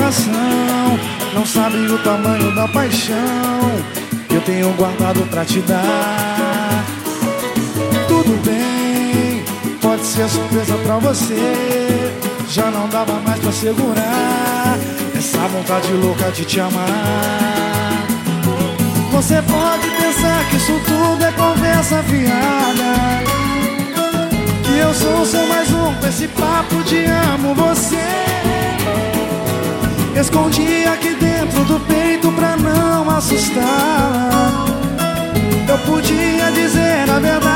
coração. Não sabe o tamanho da paixão Que eu tenho guardado pra te dar. Tudo bem, pode ser surpresa pra você. Já não dava mais pra segurar Essa vontade louca de te amar. Você pode pensar que isso tudo é conversa fiada. Que eu sou só mais um com esse papo de amo você. Escondi aqui dentro do peito pra não assustar. Eu podia dizer a verdade,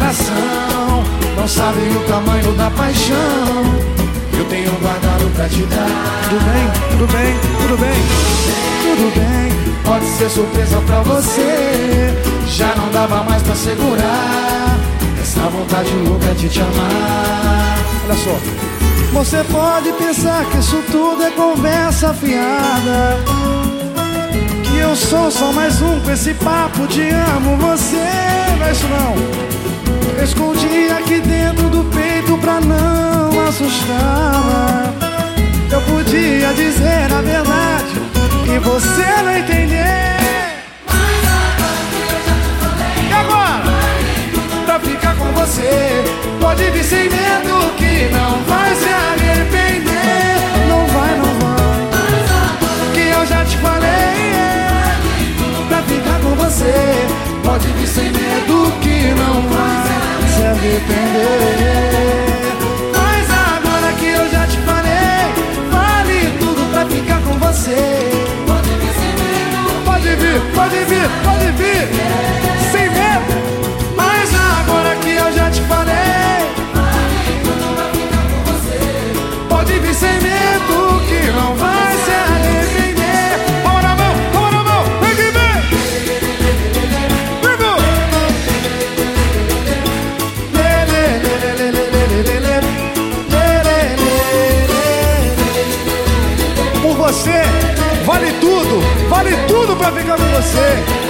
coração Não sabe o tamanho da paixão eu tenho guardado pra te dar. Tudo bem, tudo bem, tudo bem, tudo bem. Pode ser surpresa pra você. Já não dava mais pra segurar essa vontade louca de te amar. Olha só. Você pode pensar que isso tudo é conversa fiada. Que eu sou só mais um com esse papo de amo você. Não é isso não. Escondi aqui dentro do peito pra não assustar. Eu podia dizer a verdade e você não entender. E agora? Pra ficar com você, pode vir sem medo que não pode vir, pode vir, sem medo. Mas agora que eu já te falei, pode vir sem medo que não vai se arrepender. Vamos na mão, vamos na mão, vem que vem. Vivo. Por você. Vale tudo, vale tudo pra ficar com você.